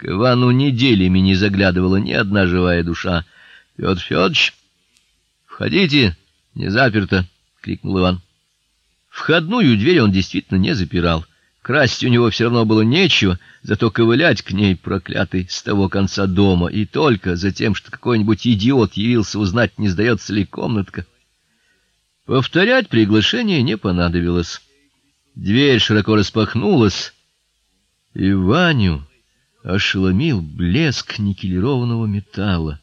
К Ивану неделями не заглядывала ни одна живая душа. Петр Федорович, входите, не заперто, крикнул Иван. Входную дверь он действительно не запирал. Красть у него все равно было нечего, зато ковылять к ней проклятый с того конца дома и только за тем, что какой-нибудь идиот явился узнать, не сдается ли комнатка. Повторять приглашение не понадобилось. Дверь широко распахнулась, и Ваню ошеломил блеск никелированного металла.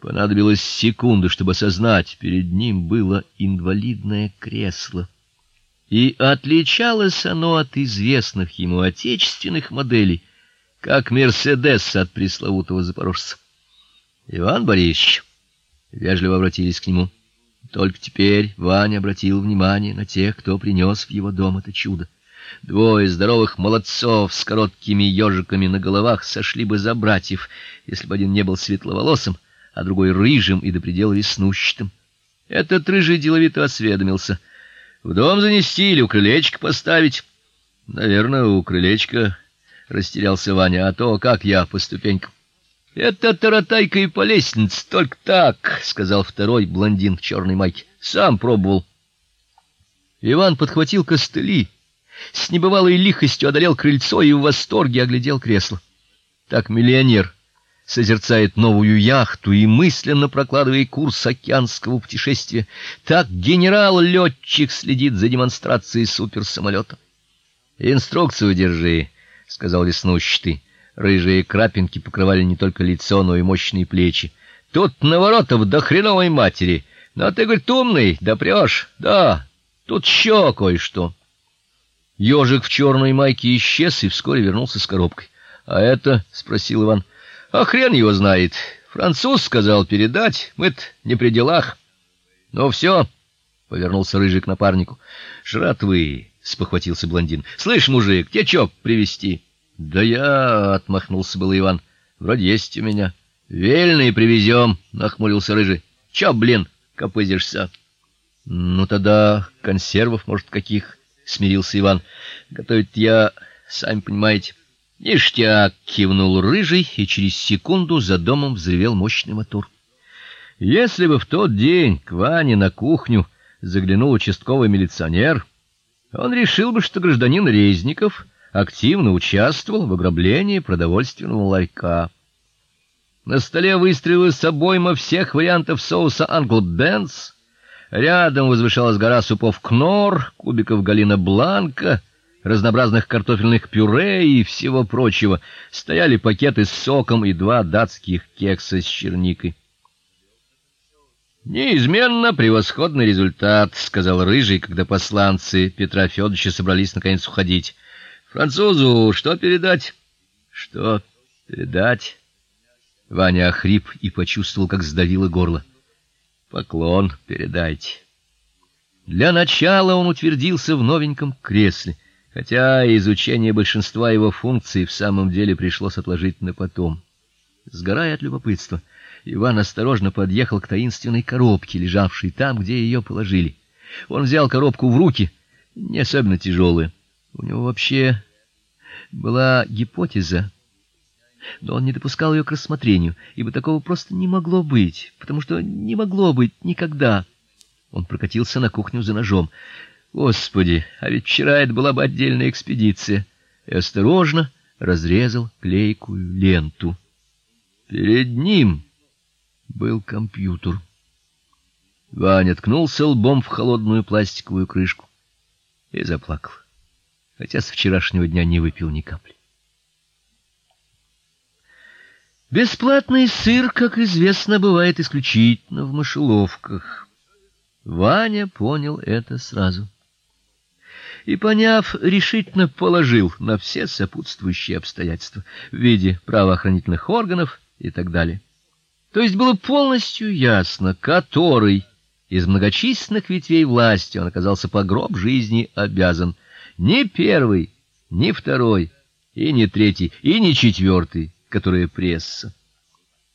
Понадобилась секунда, чтобы осознать, перед ним было инвалидное кресло. И отличалось оно от известных ему отечественных моделей, как Мерседес от пресловутого запорожца. Иван Борисович вежливо обратились к нему. Только теперь Ваня обратил внимание на тех, кто принес в его дом это чудо. Двое здоровых молодцов с короткими ежиками на головах сошли бы за братьев, если бы один не был светловолосым, а другой рыжим и до предела веснущатым. Этот рыжий деловито осведомился: "В дом занести или у крылечка поставить?" "Наверное, у крылечка", растерялся Ваня, "а то как я по ступенькам?" "Это таратайка и по лестнице, только так", сказал второй блондин в черной майке. "Сам пробовал". Иван подхватил костыли с небывалой лихостью одолел крыльцо и в восторге оглядел кресло. Так миллионер созерцает новую яхту и мысленно прокладывает курс океанского путешествия. Так генерал-летчик следит за демонстрацией суперсамолета. Инструкцию держи, сказал веснущатый. Рыжие крапинки покрывали не только лицо, но и мощные плечи. Тут наворотов до хреновой матери. Но ты, говорит, умный, допрёшь. Да, тут еще кое-что. Ежик в черной майке исчез и вскоре вернулся с коробкой. "А это?" спросил Иван. "А хрен его знает. Француз сказал передать, мы не при делах. Ну все, повернулся рыжий к напарнику. "Жратвы", спохватился блондин. "Слышь, мужик, тебе чё привезти?" "Да я", отмахнулся был Иван. "Вроде есть у меня. Вельные привезем», — нахмурился рыжий. "Чё, блин, копызишься?" "Ну тогда консервов, может, каких?" Смирился Иван. Готовить я, сами понимаете. Ништяк, кивнул рыжий, и через секунду за домом взревел мощный мотор. Если бы в тот день к Ване на кухню заглянул участковый милиционер, он решил бы, что гражданин Резников активно участвовал в ограблении продовольственного ларька. На столе выстроилась обойма всех вариантов соуса Uncle Ben's, Рядом возвышалась гора супов кнор, кубиков галина бланка, разнообразных картофельных пюре и всего прочего. Стояли пакеты с соком и два датских кекса с черникой. Неизменно превосходный результат, сказал рыжий, когда посланцы Петра Федоровича собрались наконец уходить. Французу что передать? Что передать? Ваня охрип и почувствовал, как сдавило горло. Поклон передайте. Для начала он утвердился в новеньком кресле, хотя изучение большинства его функций в самом деле пришлось отложить на потом. Сгорая от любопытства, Иван осторожно подъехал к таинственной коробке, лежавшей там, где ее положили. Он взял коробку в руки, не особенно тяжелую. У него вообще была гипотеза, но он не допускал ее к рассмотрению, ибо такого просто не могло быть, потому что не могло быть никогда. Он прокатился на кухню за ножом. Господи, а ведь вчера это была бы отдельная экспедиция. И осторожно разрезал клейкую ленту. Перед ним был компьютер. Ваня ткнулся лбом в холодную пластиковую крышку и заплакал, хотя с вчерашнего дня не выпил ни капли. Бесплатный сыр, как известно, бывает исключительно в мышеловках. Ваня понял это сразу. И поняв, решительно положил на все сопутствующие обстоятельства в виде правоохранительных органов и так далее. То есть было полностью ясно, который из многочисленных ветвей власти он оказался по гроб жизни обязан. Ни первый, ни второй, и не третий, и не четвертый которая пресса.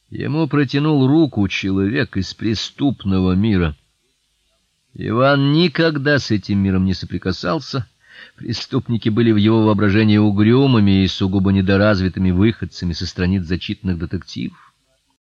Ему протянул руку человек из преступного мира. Иван никогда с этим миром не соприкасался, Преступники были в его воображении угрюмыми и сугубо недоразвитыми выходцами со страниц зачитанных детективов.